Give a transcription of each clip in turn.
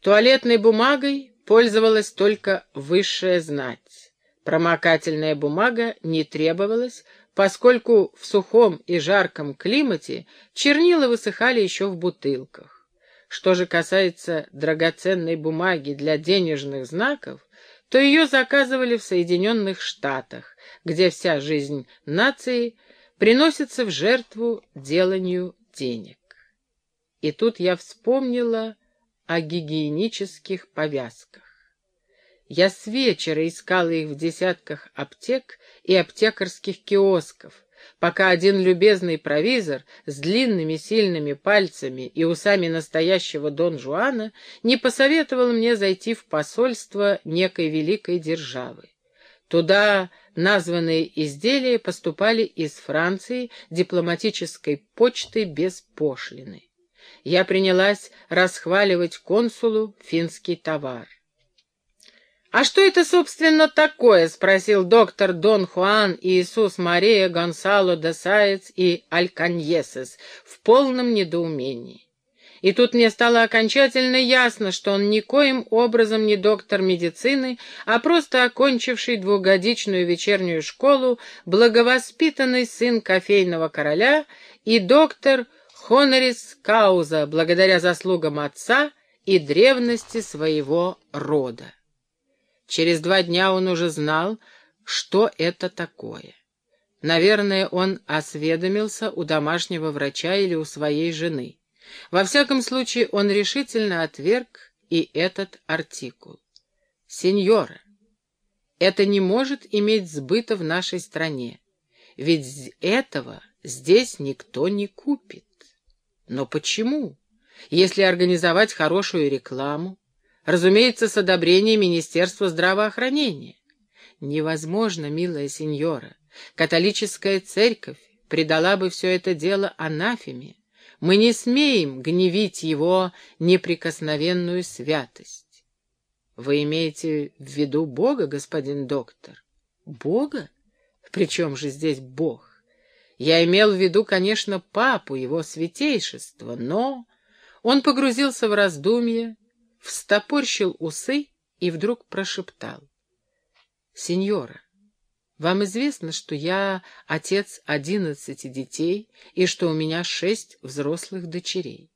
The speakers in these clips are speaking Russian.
Туалетной бумагой пользовалась только высшая знать. Промокательная бумага не требовалась, поскольку в сухом и жарком климате чернила высыхали еще в бутылках. Что же касается драгоценной бумаги для денежных знаков, то ее заказывали в Соединенных Штатах, где вся жизнь нации приносится в жертву деланию денег. И тут я вспомнила о гигиенических повязках. Я с вечера искала их в десятках аптек и аптекарских киосков, пока один любезный провизор с длинными сильными пальцами и усами настоящего Дон Жуана не посоветовал мне зайти в посольство некой великой державы. Туда названные изделия поступали из Франции дипломатической почтой без пошлины. Я принялась расхваливать консулу финский товар. «А что это, собственно, такое?» — спросил доктор Дон Хуан Иисус Мария Гонсало де Саец и Альканьесес в полном недоумении. И тут мне стало окончательно ясно, что он никоим образом не доктор медицины, а просто окончивший двухгодичную вечернюю школу, благовоспитанный сын кофейного короля и доктор Хонорис Кауза, благодаря заслугам отца и древности своего рода. Через два дня он уже знал, что это такое. Наверное, он осведомился у домашнего врача или у своей жены. Во всяком случае, он решительно отверг и этот артикул. «Сеньора, это не может иметь сбыта в нашей стране, ведь этого здесь никто не купит. Но почему? Если организовать хорошую рекламу, Разумеется, с одобрения Министерства здравоохранения. Невозможно, милая сеньора. Католическая церковь предала бы все это дело анафеме. Мы не смеем гневить его неприкосновенную святость. Вы имеете в виду Бога, господин доктор? Бога? Причем же здесь Бог? Я имел в виду, конечно, папу, его святейшество, но... Он погрузился в раздумья, встопорщил усы и вдруг прошептал. «Сеньора, вам известно, что я отец одиннадцати детей и что у меня шесть взрослых дочерей.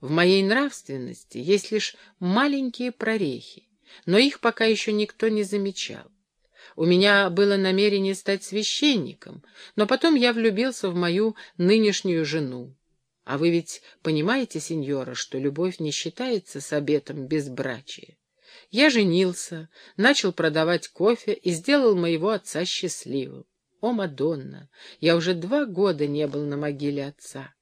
В моей нравственности есть лишь маленькие прорехи, но их пока еще никто не замечал. У меня было намерение стать священником, но потом я влюбился в мою нынешнюю жену, а вы ведь понимаете, сеньора, что любовь не считается с обетом безбрачия. Я женился, начал продавать кофе и сделал моего отца счастливым. О, Мадонна, я уже два года не был на могиле отца.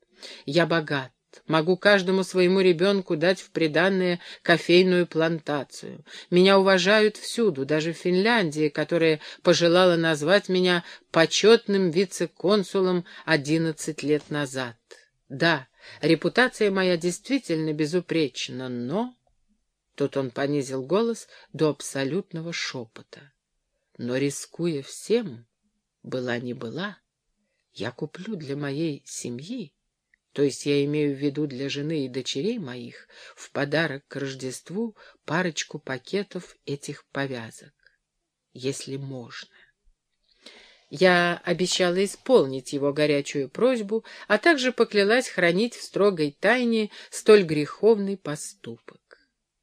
Я богат, могу каждому своему ребенку дать в приданное кофейную плантацию. Меня уважают всюду, даже в Финляндии, которая пожелала назвать меня почетным вице-консулом одиннадцать лет назад. Да, репутация моя действительно безупречна, но... Тут он понизил голос до абсолютного шепота. Но, рискуя всем, была не была, я куплю для моей семьи, то есть я имею в виду для жены и дочерей моих, в подарок к Рождеству парочку пакетов этих повязок, если можно. Я обещала исполнить его горячую просьбу, а также поклялась хранить в строгой тайне столь греховный поступок.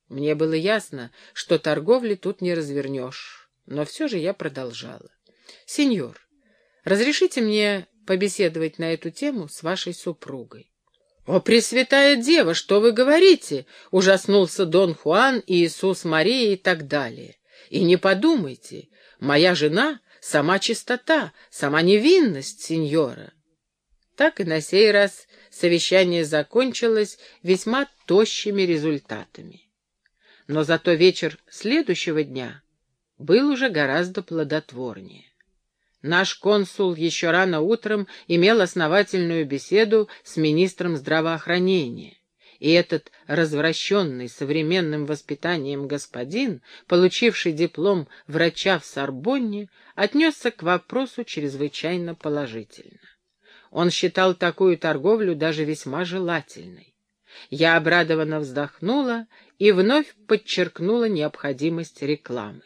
Мне было ясно, что торговли тут не развернешь, но все же я продолжала. «Сеньор, разрешите мне побеседовать на эту тему с вашей супругой?» «О, Пресвятая Дева, что вы говорите?» — ужаснулся Дон Хуан, Иисус Мария и так далее. «И не подумайте, моя жена сама чистота, сама невинность сеньора. Так и на сей раз совещание закончилось весьма тощими результатами. Но зато вечер следующего дня был уже гораздо плодотворнее. Наш консул еще рано утром имел основательную беседу с министром здравоохранения и этот развращенный современным воспитанием господин, получивший диплом врача в Сорбонне, отнесся к вопросу чрезвычайно положительно. Он считал такую торговлю даже весьма желательной. Я обрадованно вздохнула и вновь подчеркнула необходимость рекламы.